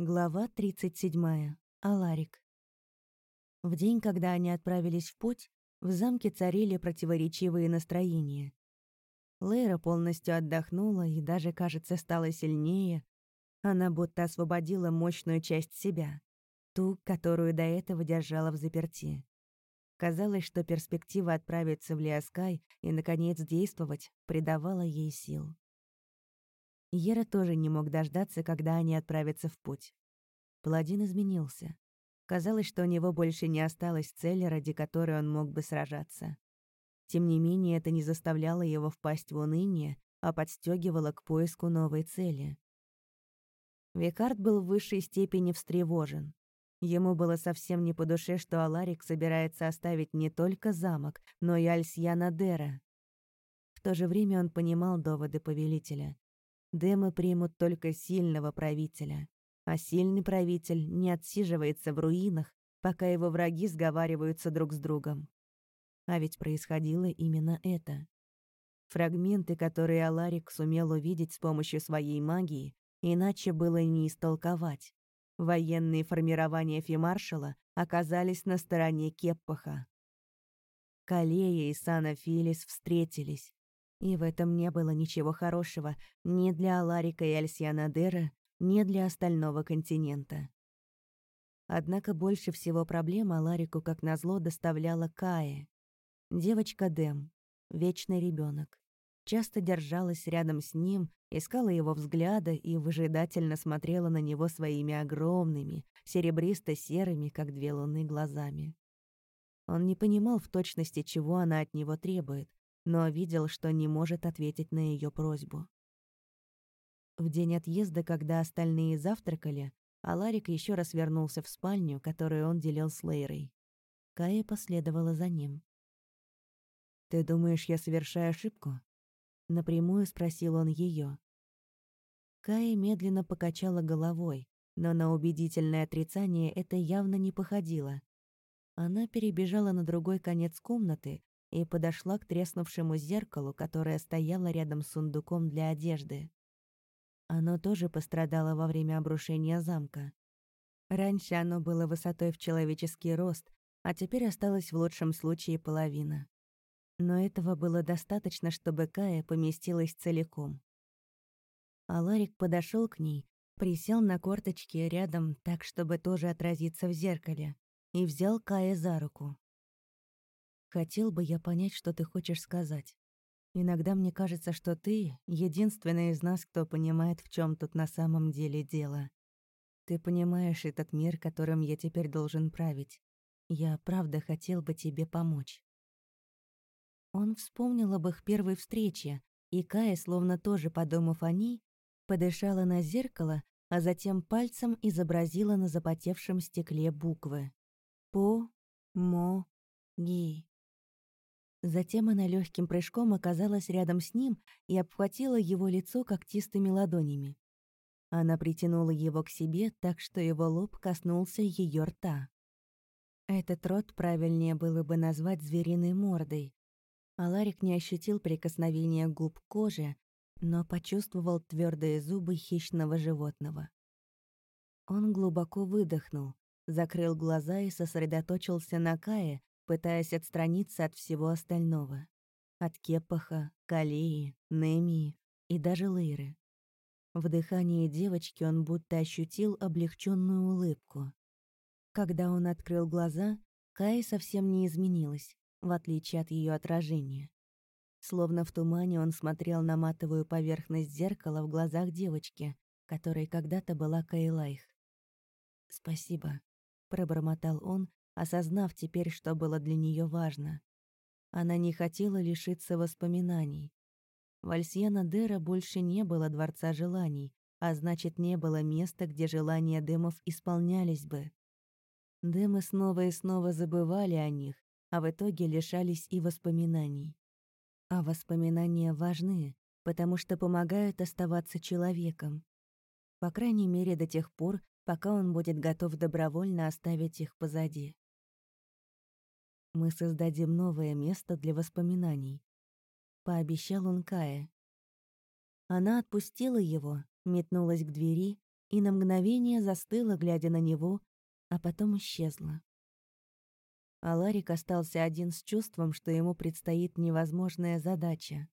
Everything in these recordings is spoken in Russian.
Глава 37. Аларик. В день, когда они отправились в путь, в замке царили противоречивые настроения. Лейра полностью отдохнула и даже, кажется, стала сильнее. Она будто освободила мощную часть себя, ту, которую до этого держала в заперти. Казалось, что перспектива отправиться в Лиаскай и, наконец, действовать придавала ей сил. Ера тоже не мог дождаться, когда они отправятся в путь. Паладин изменился. Казалось, что у него больше не осталось цели, ради которой он мог бы сражаться. Тем не менее, это не заставляло его впасть в уныние, а подстегивало к поиску новой цели. Викард был в высшей степени встревожен. Ему было совсем не по душе, что Аларик собирается оставить не только замок, но и Альсьяна Дера. В то же время он понимал доводы повелителя. Демы примут только сильного правителя. А сильный правитель не отсиживается в руинах, пока его враги сговариваются друг с другом. А ведь происходило именно это. Фрагменты, которые Аларик сумел увидеть с помощью своей магии, иначе было не истолковать. Военные формирования Фимаршала оказались на стороне Кеппаха. Калея и Сана Филис встретились, и в этом не было ничего хорошего ни для Аларика и Альсианадера, ни для остального континента. Однако больше всего проблем Аларику, как назло, доставляла Кая. Девочка Дэм, вечный ребенок, Часто держалась рядом с ним, искала его взгляда и выжидательно смотрела на него своими огромными, серебристо-серыми, как две луны, глазами. Он не понимал в точности, чего она от него требует, но видел, что не может ответить на ее просьбу. В день отъезда, когда остальные завтракали, Аларик еще раз вернулся в спальню, которую он делил с Лейрой. Кая последовала за ним. «Ты думаешь, я совершаю ошибку?» Напрямую спросил он ее. Кая медленно покачала головой, но на убедительное отрицание это явно не походило. Она перебежала на другой конец комнаты и подошла к треснувшему зеркалу, которое стояло рядом с сундуком для одежды. Оно тоже пострадало во время обрушения замка. Раньше оно было высотой в человеческий рост, а теперь осталось в лучшем случае половина. Но этого было достаточно, чтобы Кая поместилась целиком. Аларик подошел к ней, присел на корточки рядом так, чтобы тоже отразиться в зеркале, и взял Кая за руку. Хотел бы я понять, что ты хочешь сказать. Иногда мне кажется, что ты — единственный из нас, кто понимает, в чем тут на самом деле дело. Ты понимаешь этот мир, которым я теперь должен править. Я правда хотел бы тебе помочь». Он вспомнил об их первой встрече, и Кая, словно тоже подумав о ней, подышала на зеркало, а затем пальцем изобразила на запотевшем стекле буквы. «По-мо-ги». Затем она легким прыжком оказалась рядом с ним и обхватила его лицо когтистыми ладонями. Она притянула его к себе так, что его лоб коснулся ее рта. Этот рот правильнее было бы назвать звериной мордой. Аларик не ощутил прикосновения губ к коже, но почувствовал твердые зубы хищного животного. Он глубоко выдохнул, закрыл глаза и сосредоточился на Кае, пытаясь отстраниться от всего остального. От Кепаха, Калеи, Немии и даже Лейры. В дыхании девочки он будто ощутил облегченную улыбку. Когда он открыл глаза, Кая совсем не изменилась, в отличие от ее отражения. Словно в тумане он смотрел на матовую поверхность зеркала в глазах девочки, которой когда-то была Кайлайх. «Спасибо», — пробормотал он, осознав теперь, что было для нее важно. Она не хотела лишиться воспоминаний. В Альсьена Дера больше не было Дворца Желаний, а значит, не было места, где желания демов исполнялись бы. Демы снова и снова забывали о них, а в итоге лишались и воспоминаний. А воспоминания важны, потому что помогают оставаться человеком. По крайней мере, до тех пор, пока он будет готов добровольно оставить их позади. Мы создадим новое место для воспоминаний. Пообещал он Кае. Она отпустила его, метнулась к двери, и на мгновение застыла, глядя на него, а потом исчезла. А Ларик остался один с чувством, что ему предстоит невозможная задача,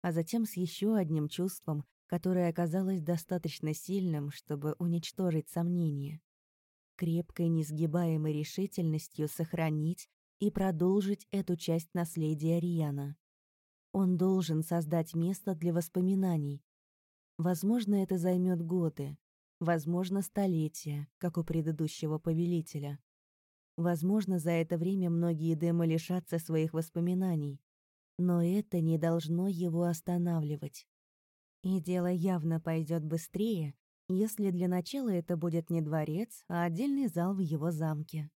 а затем с еще одним чувством, которое оказалось достаточно сильным, чтобы уничтожить сомнения. Крепкой, несгибаемой решительностью сохранить и продолжить эту часть наследия Риана. Он должен создать место для воспоминаний. Возможно, это займет годы, возможно, столетия, как у предыдущего повелителя. Возможно, за это время многие демы лишатся своих воспоминаний, но это не должно его останавливать. И дело явно пойдет быстрее, если для начала это будет не дворец, а отдельный зал в его замке.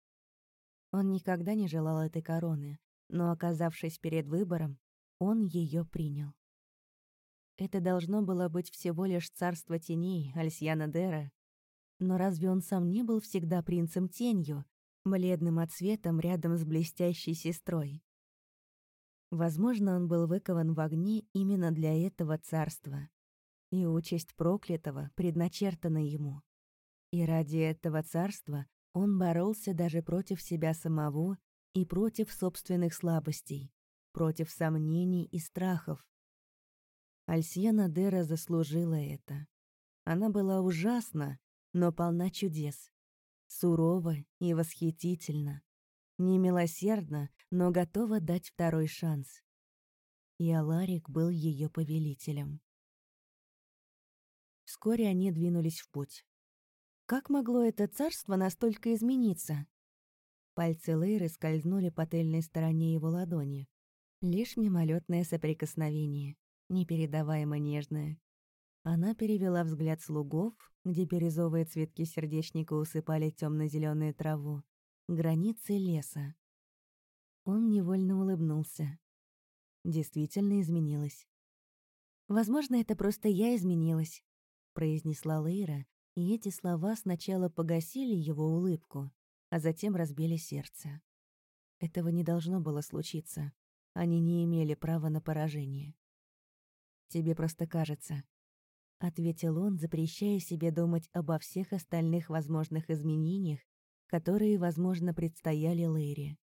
Он никогда не желал этой короны, но, оказавшись перед выбором, он ее принял. Это должно было быть всего лишь царство теней Альсьяна Дера. Но разве он сам не был всегда принцем тенью, бледным отсветом рядом с блестящей сестрой? Возможно, он был выкован в огне именно для этого царства. И участь проклятого предначертана ему. И ради этого царства он боролся даже против себя самого и против собственных слабостей, против сомнений и страхов. Альсьена Дера заслужила это. Она была ужасна, но полна чудес. Сурова и восхитительна. Немилосердна, но готова дать второй шанс. И Аларик был ее повелителем. Вскоре они двинулись в путь. Как могло это царство настолько измениться? Пальцы Лейры скользнули по тыльной стороне его ладони. Лишь мимолетное соприкосновение непередаваемо нежная. Она перевела взгляд слугов, где бирюзовые цветки сердечника усыпали темно зеленую траву, границы леса. Он невольно улыбнулся. Действительно изменилась. «Возможно, это просто я изменилась», — произнесла Лейра, и эти слова сначала погасили его улыбку, а затем разбили сердце. Этого не должно было случиться. Они не имели права на поражение. Тебе просто кажется», — ответил он, запрещая себе думать обо всех остальных возможных изменениях, которые, возможно, предстояли Лэри.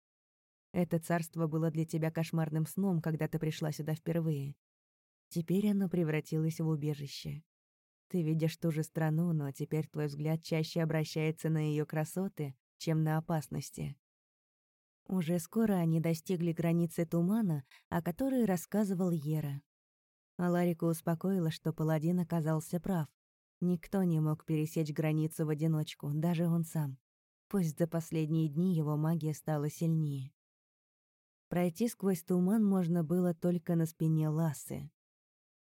Это царство было для тебя кошмарным сном, когда ты пришла сюда впервые. Теперь оно превратилось в убежище. Ты видишь ту же страну, но теперь твой взгляд чаще обращается на ее красоты, чем на опасности. Уже скоро они достигли границы тумана, о которой рассказывал Ера. А Ларика успокоила, что паладин оказался прав. Никто не мог пересечь границу в одиночку, даже он сам. Пусть за последние дни его магия стала сильнее. Пройти сквозь туман можно было только на спине Ласы.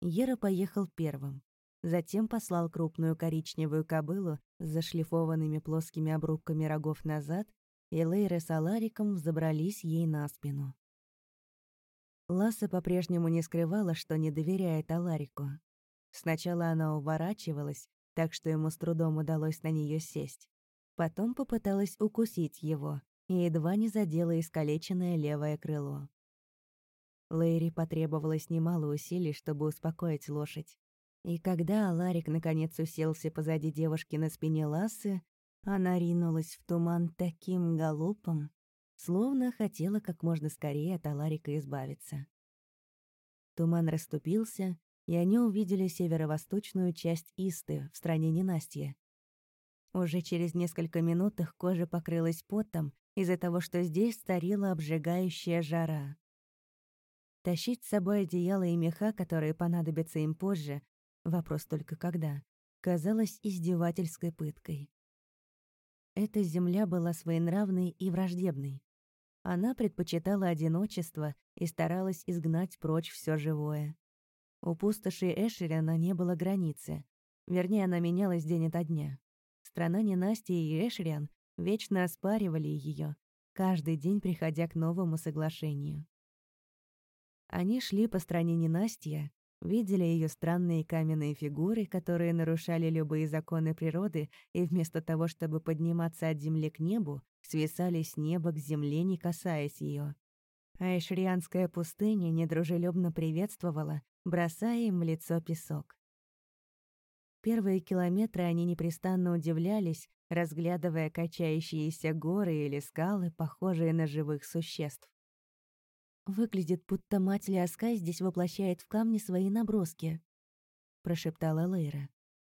Ера поехал первым. Затем послал крупную коричневую кобылу с зашлифованными плоскими обрубками рогов назад, и Лейры с Алариком взобрались ей на спину. Ласса по-прежнему не скрывала, что не доверяет Аларику. Сначала она уворачивалась, так что ему с трудом удалось на нее сесть. Потом попыталась укусить его и едва не задела искалеченное левое крыло. Лэри потребовалось немало усилий, чтобы успокоить лошадь. И когда Аларик наконец уселся позади девушки на спине Лассы, она ринулась в туман таким галопом, словно хотела как можно скорее от Аларика избавиться. Туман расступился, и они увидели северо-восточную часть Исты в стране ненастья. Уже через несколько минут их кожа покрылась потом из-за того, что здесь старила обжигающая жара. Тащить с собой одеяло и меха, которые понадобятся им позже, вопрос только когда, казалось издевательской пыткой. Эта земля была своенравной и враждебной. Она предпочитала одиночество и старалась изгнать прочь все живое. У пустоши Эшерина не было границы. Вернее, она менялась день ото дня. Страна ненастья и Эшериан вечно оспаривали ее, каждый день приходя к новому соглашению. Они шли по стране ненастья, видели ее странные каменные фигуры, которые нарушали любые законы природы, и вместо того, чтобы подниматься от земли к небу, свисали с неба к земле, не касаясь ее. А Ишрианская пустыня недружелюбно приветствовала, бросая им в лицо песок. Первые километры они непрестанно удивлялись, разглядывая качающиеся горы или скалы, похожие на живых существ. «Выглядит, будто мать Лиаскай здесь воплощает в камне свои наброски», — прошептала Лейра.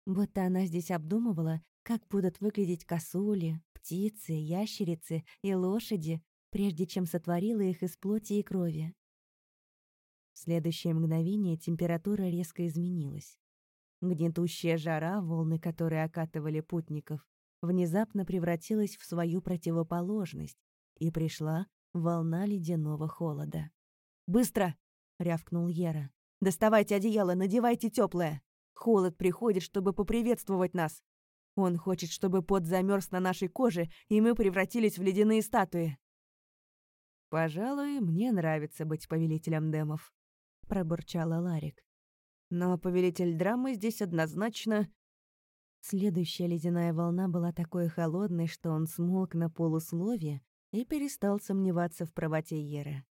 «Будто она здесь обдумывала, как будут выглядеть косули, птицы, ящерицы и лошади, прежде чем сотворила их из плоти и крови. В следующее мгновение температура резко изменилась. Гнетущая жара, волны которой окатывали путников, внезапно превратилась в свою противоположность, и пришла волна ледяного холода. «Быстро!» — рявкнул Ера. «Доставайте одеяло, надевайте теплое. Холод приходит, чтобы поприветствовать нас. Он хочет, чтобы пот замерз на нашей коже, и мы превратились в ледяные статуи». «Пожалуй, мне нравится быть повелителем демов», — пробурчала Ларик. «Но повелитель драмы здесь однозначно...» Следующая ледяная волна была такой холодной, что он смолк на полуслове и перестал сомневаться в правоте Еры.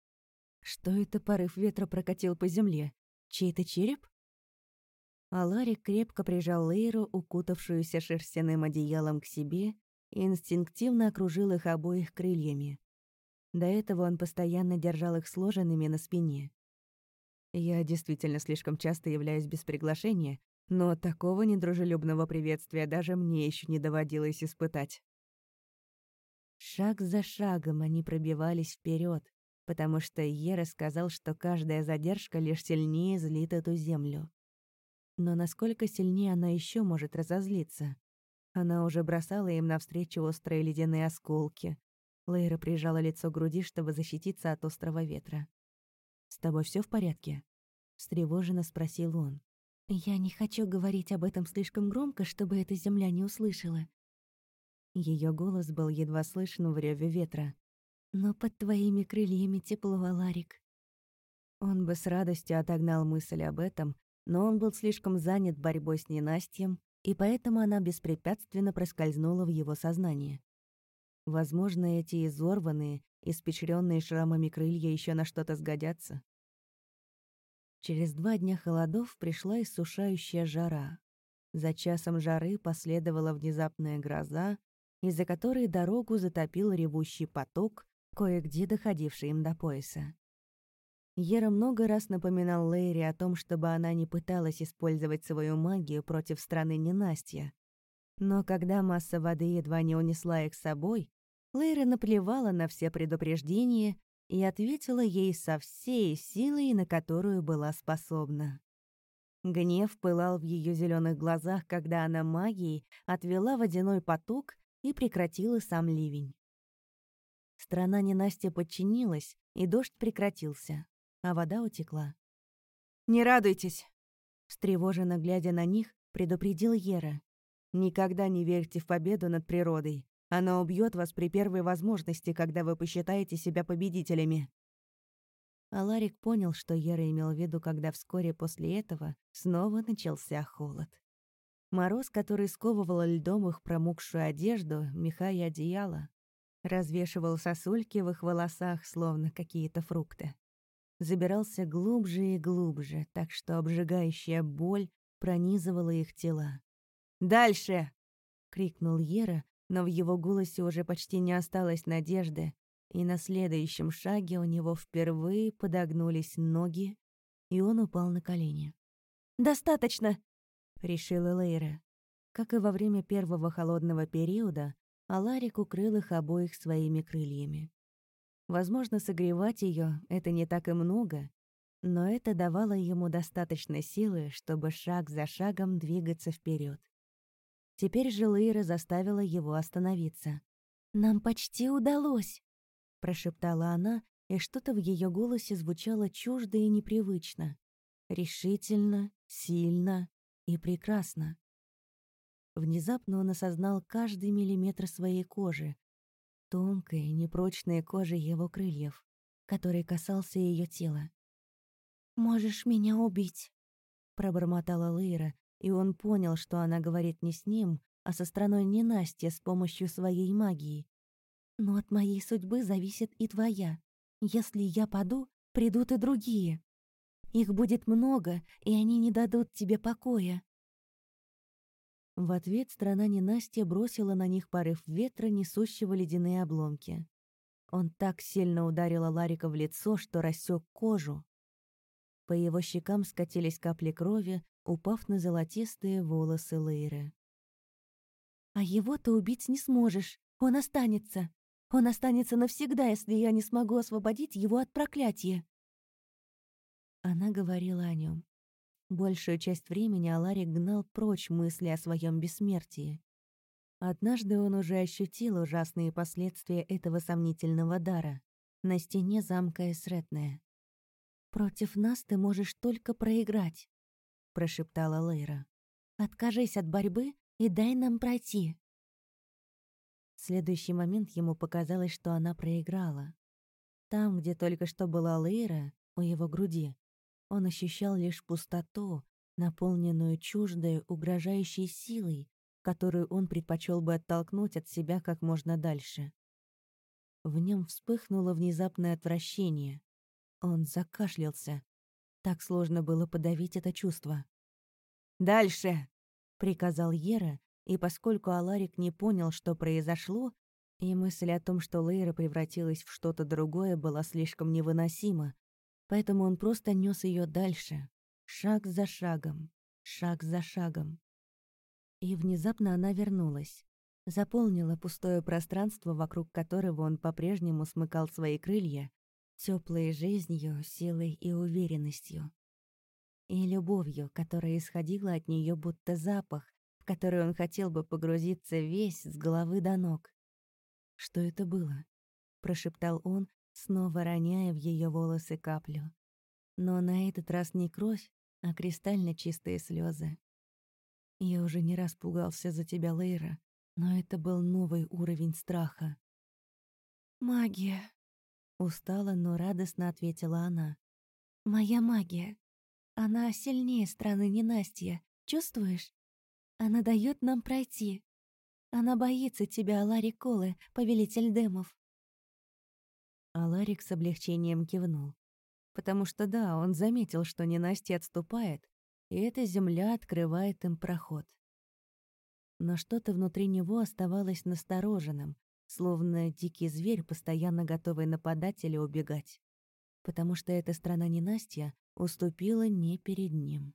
Что это порыв ветра прокатил по земле? Чей-то череп? А Ларик крепко прижал Лейру, укутавшуюся шерстяным одеялом, к себе и инстинктивно окружил их обоих крыльями. До этого он постоянно держал их сложенными на спине. Я действительно слишком часто являюсь без приглашения, но такого недружелюбного приветствия даже мне еще не доводилось испытать. Шаг за шагом они пробивались вперед, потому что Ера сказал, что каждая задержка лишь сильнее злит эту землю. Но насколько сильнее она еще может разозлиться? Она уже бросала им навстречу острые ледяные осколки. Лейра прижала лицо к груди, чтобы защититься от острого ветра. «С тобой все в порядке?» — встревоженно спросил он. «Я не хочу говорить об этом слишком громко, чтобы эта земля не услышала». Ее голос был едва слышен в реве ветра. «Но под твоими крыльями тепло, Аларик». Он бы с радостью отогнал мысль об этом, но он был слишком занят борьбой с ненастьем, и поэтому она беспрепятственно проскользнула в его сознание. Возможно, эти изорванные, испещренные шрамами крылья еще на что-то сгодятся. Через два дня холодов пришла иссушающая жара. За часом жары последовала внезапная гроза, из-за которой дорогу затопил ревущий поток, кое-где доходивший им до пояса. Ера много раз напоминал Лейри о том, чтобы она не пыталась использовать свою магию против страны ненастья. Но когда масса воды едва не унесла их с собой, Лейра наплевала на все предупреждения и ответила ей со всей силой, на которую была способна. Гнев пылал в ее зеленых глазах, когда она магией отвела водяной поток и прекратила сам ливень. Страна ненастья подчинилась, и дождь прекратился а вода утекла. «Не радуйтесь!» Встревоженно глядя на них, предупредил Ера. «Никогда не верьте в победу над природой. Она убьет вас при первой возможности, когда вы посчитаете себя победителями». Аларик понял, что Ера имел в виду, когда вскоре после этого снова начался холод. Мороз, который сковывал льдом их промокшую одежду, меха и одеяло, развешивал сосульки в их волосах, словно какие-то фрукты забирался глубже и глубже, так что обжигающая боль пронизывала их тела. «Дальше!» — крикнул Ера, но в его голосе уже почти не осталось надежды, и на следующем шаге у него впервые подогнулись ноги, и он упал на колени. «Достаточно!» — решила Лейра. Как и во время первого холодного периода, Аларик укрыл их обоих своими крыльями. Возможно, согревать ее это не так и много, но это давало ему достаточно силы, чтобы шаг за шагом двигаться вперед. Теперь же Лейра заставила его остановиться. «Нам почти удалось!» — прошептала она, и что-то в ее голосе звучало чуждо и непривычно. Решительно, сильно и прекрасно. Внезапно он осознал каждый миллиметр своей кожи, тонкой, непрочной кожи его крыльев, который касался ее тела. «Можешь меня убить», — пробормотала Лейра, и он понял, что она говорит не с ним, а со стороной ненастья с помощью своей магии. «Но от моей судьбы зависит и твоя. Если я паду, придут и другие. Их будет много, и они не дадут тебе покоя». В ответ страна ненастья бросила на них порыв ветра, несущего ледяные обломки. Он так сильно ударил Ларика в лицо, что рассек кожу. По его щекам скатились капли крови, упав на золотистые волосы Лейры. «А его ты убить не сможешь. Он останется. Он останется навсегда, если я не смогу освободить его от проклятия». Она говорила о нем. Большую часть времени Аларик гнал прочь мысли о своем бессмертии. Однажды он уже ощутил ужасные последствия этого сомнительного дара на стене замка Эсретная. «Против нас ты можешь только проиграть», — прошептала Лейра. «Откажись от борьбы и дай нам пройти». В следующий момент ему показалось, что она проиграла. Там, где только что была Лейра, у его груди, он ощущал лишь пустоту, наполненную чуждой, угрожающей силой, которую он предпочел бы оттолкнуть от себя как можно дальше. В нем вспыхнуло внезапное отвращение. Он закашлялся. Так сложно было подавить это чувство. «Дальше!» — приказал Ера, и поскольку Аларик не понял, что произошло, и мысль о том, что Лейра превратилась в что-то другое, была слишком невыносима, поэтому он просто нес ее дальше, шаг за шагом, шаг за шагом. И внезапно она вернулась. Заполнила пустое пространство, вокруг которого он по-прежнему смыкал свои крылья, теплой жизнью, силой и уверенностью. И любовью, которая исходила от нее будто запах, в который он хотел бы погрузиться весь с головы до ног. «Что это было?» — прошептал он, снова роняя в ее волосы каплю. Но на этот раз не кровь, а кристально чистые слезы. Я уже не раз пугался за тебя, Лейра, но это был новый уровень страха. «Магия», — устала, но радостно ответила она. «Моя магия. Она сильнее страны ненастья. Чувствуешь? Она дает нам пройти. Она боится тебя, Ларри Колы, повелитель демов». Аларик с облегчением кивнул. Потому что да, он заметил, что ненастье отступает, и эта земля открывает им проход. Но что-то внутри него оставалось настороженным, словно дикий зверь, постоянно готовый нападать или убегать. Потому что эта страна ненастья уступила не перед ним.